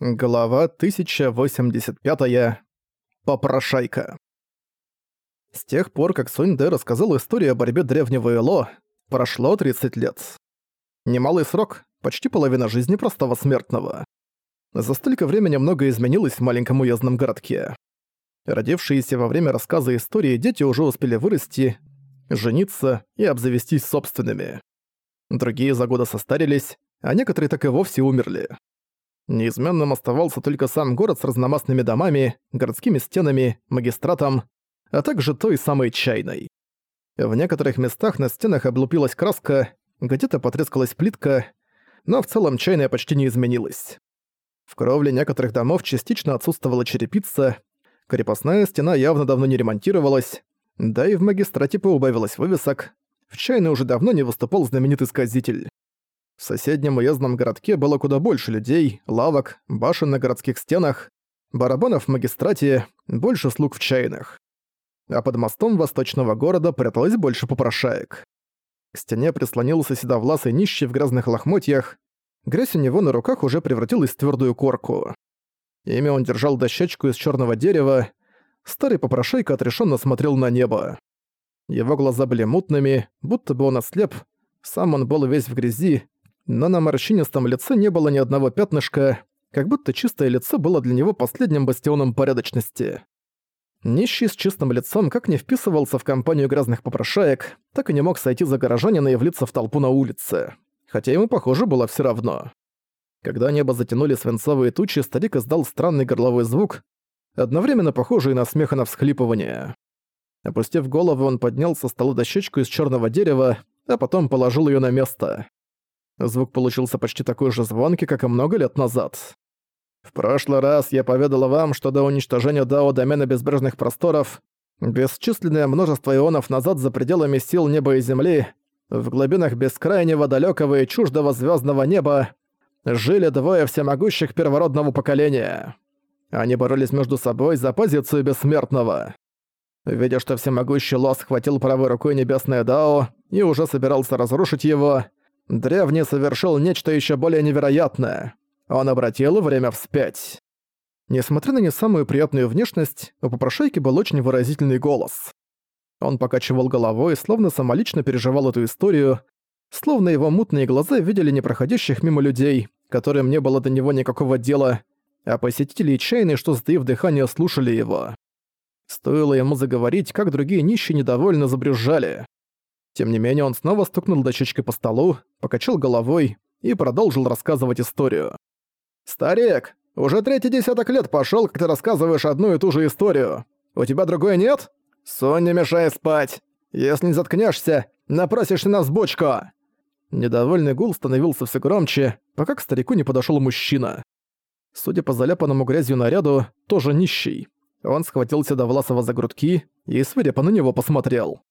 Глава 1085. Попрошайка. С тех пор, как Сунь Дэ рассказал историю о борьбе древнего Эло, прошло 30 лет. Немалый срок, почти половина жизни простого смертного. За столько времени многое изменилось в маленьком уездном городке. Родившиеся во время рассказа истории дети уже успели вырасти, жениться и обзавестись собственными. Другие за годы состарились, а некоторые так и вовсе умерли. Неизменным оставался только сам город с разномастными домами, городскими стенами, магистратом, а также той самой чайной. В некоторых местах на стенах облупилась краска, где-то потрескалась плитка, но в целом чайная почти не изменилась. В кровле некоторых домов частично отсутствовала черепица, крепостная стена явно давно не ремонтировалась, да и в магистрате поубавилось вывесок, в чайной уже давно не выступал знаменитый сказитель. В соседнем уездном городке было куда больше людей, лавок, башен на городских стенах, барабанов в магистрате, больше слуг в чайных. А под мостом восточного города пряталось больше попрошаек. К стене прислонился седовласый нищий в грязных лохмотьях, грязь у него на руках уже превратилась в твердую корку. Ими он держал дощечку из черного дерева, старый попрошайка отрешенно смотрел на небо. Его глаза были мутными, будто бы он ослеп, сам он был весь в грязи, но на морщинистом лице не было ни одного пятнышка, как будто чистое лицо было для него последним бастионом порядочности. Нищий с чистым лицом как не вписывался в компанию грязных попрошаек, так и не мог сойти за горожанина и влиться в толпу на улице. Хотя ему, похоже, было все равно. Когда небо затянули свинцовые тучи, старик издал странный горловой звук, одновременно похожий на смех и на всхлипывание. Опустив голову, он поднял со стола дощечку из черного дерева, а потом положил ее на место. Звук получился почти такой же звонкий, как и много лет назад. В прошлый раз я поведала вам, что до уничтожения Дао домена безбрежных просторов, бесчисленное множество ионов назад за пределами сил неба и земли, в глубинах бескрайнего далекого и чуждого звездного неба, жили двое всемогущих первородного поколения. Они боролись между собой за позицию бессмертного. Видя, что всемогущий Лос схватил правой рукой небесное Дао и уже собирался разрушить его, Древний совершил нечто еще более невероятное. Он обратил время вспять. Несмотря на не самую приятную внешность, у попрошайки был очень выразительный голос. Он покачивал головой, словно самолично переживал эту историю, словно его мутные глаза видели непроходящих мимо людей, которым не было до него никакого дела, а посетители чайной, что затаив дыхание, слушали его. Стоило ему заговорить, как другие нищие недовольно забрюзжали. Тем не менее, он снова стукнул дощечкой по столу, покачал головой и продолжил рассказывать историю. «Старик, уже третий десяток лет пошёл, как ты рассказываешь одну и ту же историю. У тебя другой нет? Сон не мешай спать. Если не заткнешься, напросишься на взбучку!» Недовольный гул становился все громче, пока к старику не подошёл мужчина. Судя по заляпанному грязью наряду, тоже нищий. Он схватился до Власова за грудки и свирепо на него посмотрел.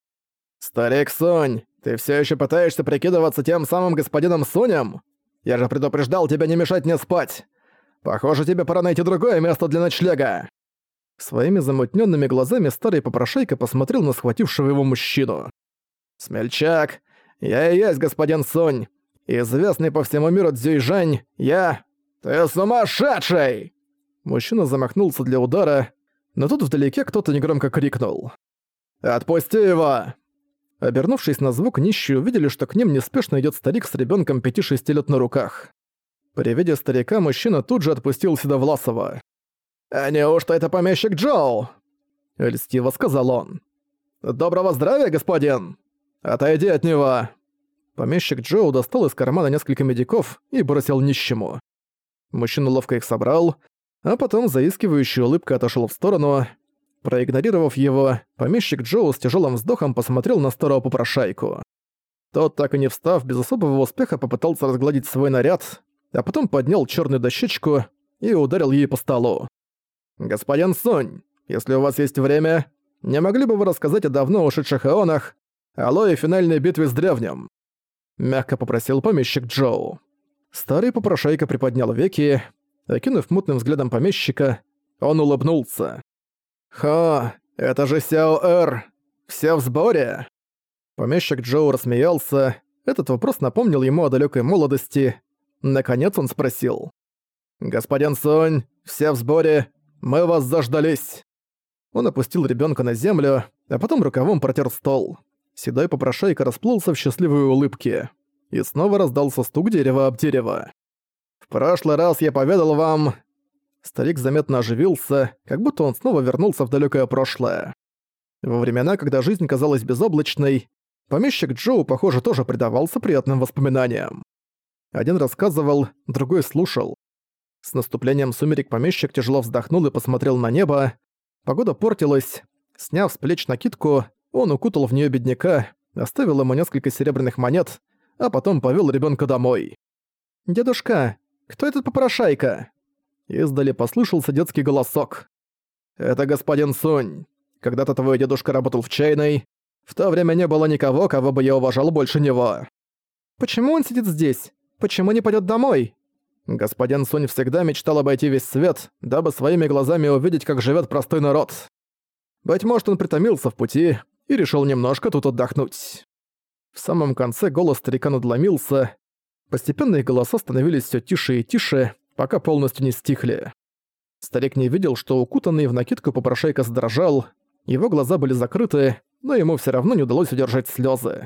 «Старик Сонь, ты все еще пытаешься прикидываться тем самым господином Сонем? Я же предупреждал тебя не мешать мне спать. Похоже, тебе пора найти другое место для ночлега». Своими замутненными глазами старый попрошайка посмотрел на схватившего его мужчину. «Смельчак, я и есть господин Сонь, известный по всему миру Цзюйжань, я... Ты сумасшедший!» Мужчина замахнулся для удара, но тут вдалеке кто-то негромко крикнул. «Отпусти его!» Обернувшись на звук, нищие увидели, что к ним неспешно идет старик с ребенком 5-6 лет на руках. При виде старика мужчина тут же отпустил Седовласова. «А неужто это помещик Джоу?» — льстиво сказал он. «Доброго здравия, господин! Отойди от него!» Помещик Джоу достал из кармана несколько медиков и бросил нищему. Мужчина ловко их собрал, а потом заискивающей улыбкой отошел в сторону, Проигнорировав его, помещик Джоу с тяжелым вздохом посмотрел на старого попрошайку. Тот, так и не встав, без особого успеха попытался разгладить свой наряд, а потом поднял черную дощечку и ударил ей по столу. «Господин Сонь, если у вас есть время, не могли бы вы рассказать о давно ушедших эонах, алло и финальной битве с древним?» Мягко попросил помещик Джоу. Старый попрошайка приподнял веки, окинув мутным взглядом помещика, он улыбнулся. «Ха, это же Сяо-Эр! Все в сборе?» Помещик Джоу рассмеялся. Этот вопрос напомнил ему о далекой молодости. Наконец он спросил. «Господин Сунь, все в сборе, мы вас заждались!» Он опустил ребенка на землю, а потом рукавом протер стол. Седой попрошайка расплылся в счастливой улыбке. И снова раздался стук дерева об дерево. «В прошлый раз я поведал вам...» Старик заметно оживился, как будто он снова вернулся в далекое прошлое. Во времена, когда жизнь казалась безоблачной, помещик Джоу, похоже, тоже предавался приятным воспоминаниям. Один рассказывал, другой слушал. С наступлением сумерек помещик тяжело вздохнул и посмотрел на небо. Погода портилась. Сняв с плеч накидку, он укутал в нее бедняка, оставил ему несколько серебряных монет, а потом повел ребенка домой. «Дедушка, кто этот попрошайка?» Издали послышался детский голосок. «Это господин Сунь. Когда-то твой дедушка работал в чайной. В то время не было никого, кого бы я уважал больше него». «Почему он сидит здесь? Почему не пойдет домой?» Господин Сунь всегда мечтал обойти весь свет, дабы своими глазами увидеть, как живет простой народ. Быть может, он притомился в пути и решил немножко тут отдохнуть. В самом конце голос старика надломился. Постепенно их голоса становились все тише и тише, пока полностью не стихли. Старик не видел, что укутанный в накидку попрошайка задрожал, его глаза были закрыты, но ему все равно не удалось удержать слезы.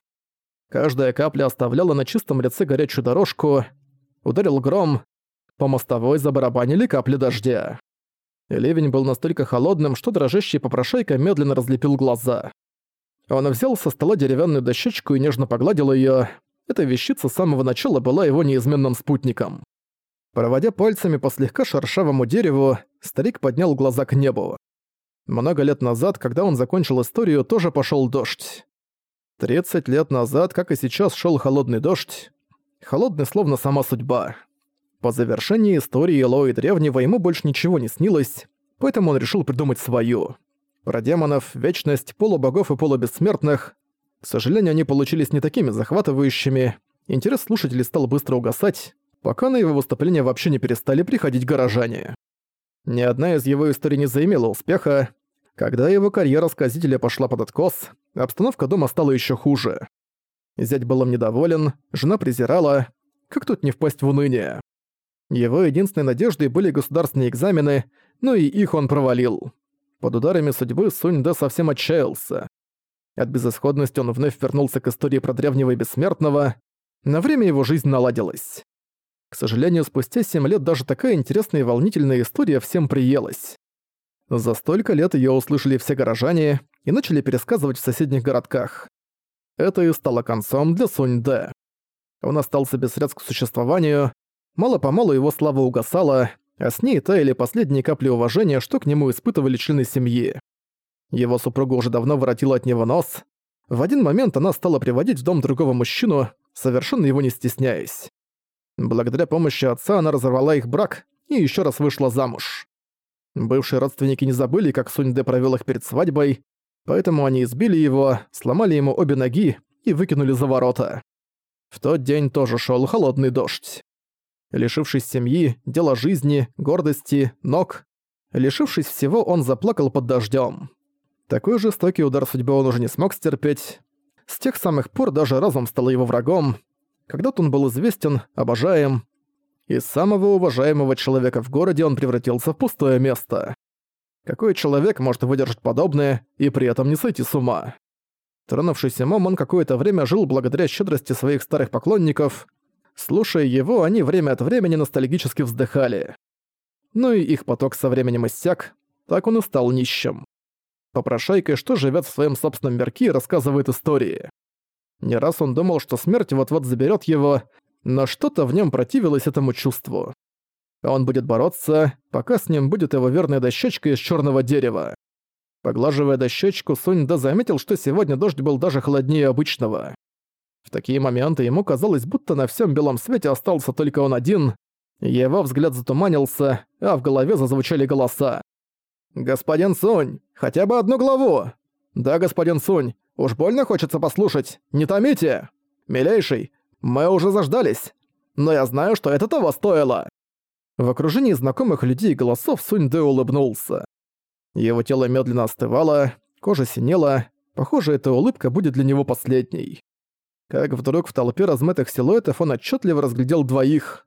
Каждая капля оставляла на чистом лице горячую дорожку. Ударил гром, по мостовой забарабанили капли дождя. Ливень был настолько холодным, что дрожащий попрошайка медленно разлепил глаза. Он взял со стола деревянную дощечку и нежно погладил её. Эта вещица с самого начала была его неизменным спутником. Проводя пальцами по слегка шершавому дереву, старик поднял глаза к небу. Много лет назад, когда он закончил историю, тоже пошёл дождь. 30 лет назад, как и сейчас, шёл холодный дождь. Холодный, словно сама судьба. По завершении истории Лои Древнего ему больше ничего не снилось, поэтому он решил придумать свою. Про демонов, вечность, полубогов и полубессмертных. К сожалению, они получились не такими захватывающими, интерес слушателей стал быстро угасать, пока на его выступления вообще не перестали приходить горожане. Ни одна из его историй не заимела успеха. Когда его карьера сказителя пошла под откос, обстановка дома стала еще хуже. Зять был им недоволен, жена презирала. Как тут не впасть в уныние? Его единственной надеждой были государственные экзамены, но и их он провалил. Под ударами судьбы Сунь Дэ совсем отчаялся. От безысходности он вновь вернулся к истории про древнего и бессмертного. На время его жизнь наладилась. К сожалению, спустя семь лет даже такая интересная и волнительная история всем приелась. За столько лет ее услышали все горожане и начали пересказывать в соседних городках. Это и стало концом для Сунь Дэ. Он остался без средств к существованию, Мало-помалу его слава угасала, а с ней таяли последние капли уважения, что к нему испытывали члены семьи. Его супруга уже давно воротила от него нос. В один момент она стала приводить в дом другого мужчину, совершенно его не стесняясь. Благодаря помощи отца она разорвала их брак и еще раз вышла замуж. Бывшие родственники не забыли, как Суньде провел их перед свадьбой, поэтому они избили его, сломали ему обе ноги и выкинули за ворота. В тот день тоже шел холодный дождь. Лишившись семьи, дела жизни, гордости, ног, лишившись всего, он заплакал под дождем. Такой жестокий удар судьбы он уже не смог стерпеть. С тех самых пор даже разум стал его врагом. Когда-то он был известен, обожаем. Из самого уважаемого человека в городе он превратился в пустое место. Какой человек может выдержать подобное и при этом не сойти с ума? Тронувшись умом, он какое-то время жил благодаря щедрости своих старых поклонников – Слушая его, они время от времени ностальгически вздыхали. Ну и их поток со временем иссяк, так он и стал нищим. Попрошайкой, что живет в своем собственном мирке рассказывает истории. Не раз он думал, что смерть вот-вот заберет его, но что-то в нем противилось этому чувству. Он будет бороться, пока с ним будет его верная дощечка из черного дерева. Поглаживая дощечку, Сунь Да заметил, что сегодня дождь был даже холоднее обычного. В такие моменты ему казалось, будто на всем белом свете остался только он один. Его взгляд затуманился, а в голове зазвучали голоса. «Господин Сунь, хотя бы одну главу!» «Да, господин Сунь, уж больно хочется послушать, не томите!» «Милейший, мы уже заждались, но я знаю, что это того стоило!» В окружении знакомых людей и голосов Сунь Дэ улыбнулся. Его тело медленно остывало, кожа синела, похоже, эта улыбка будет для него последней как вдруг в толпе размытых силуэтов он отчетливо разглядел двоих.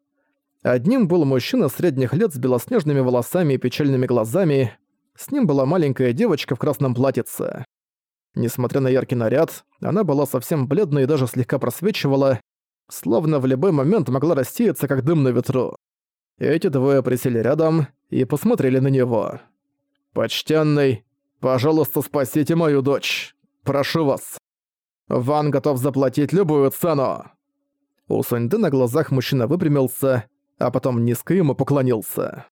Одним был мужчина средних лет с белоснежными волосами и печальными глазами, с ним была маленькая девочка в красном платьице. Несмотря на яркий наряд, она была совсем бледной и даже слегка просвечивала, словно в любой момент могла рассеяться, как дым на ветру. Эти двое присели рядом и посмотрели на него. «Почтенный, пожалуйста, спасите мою дочь. Прошу вас. Ван готов заплатить любую цену». У Суньды на глазах мужчина выпрямился, а потом низко ему поклонился.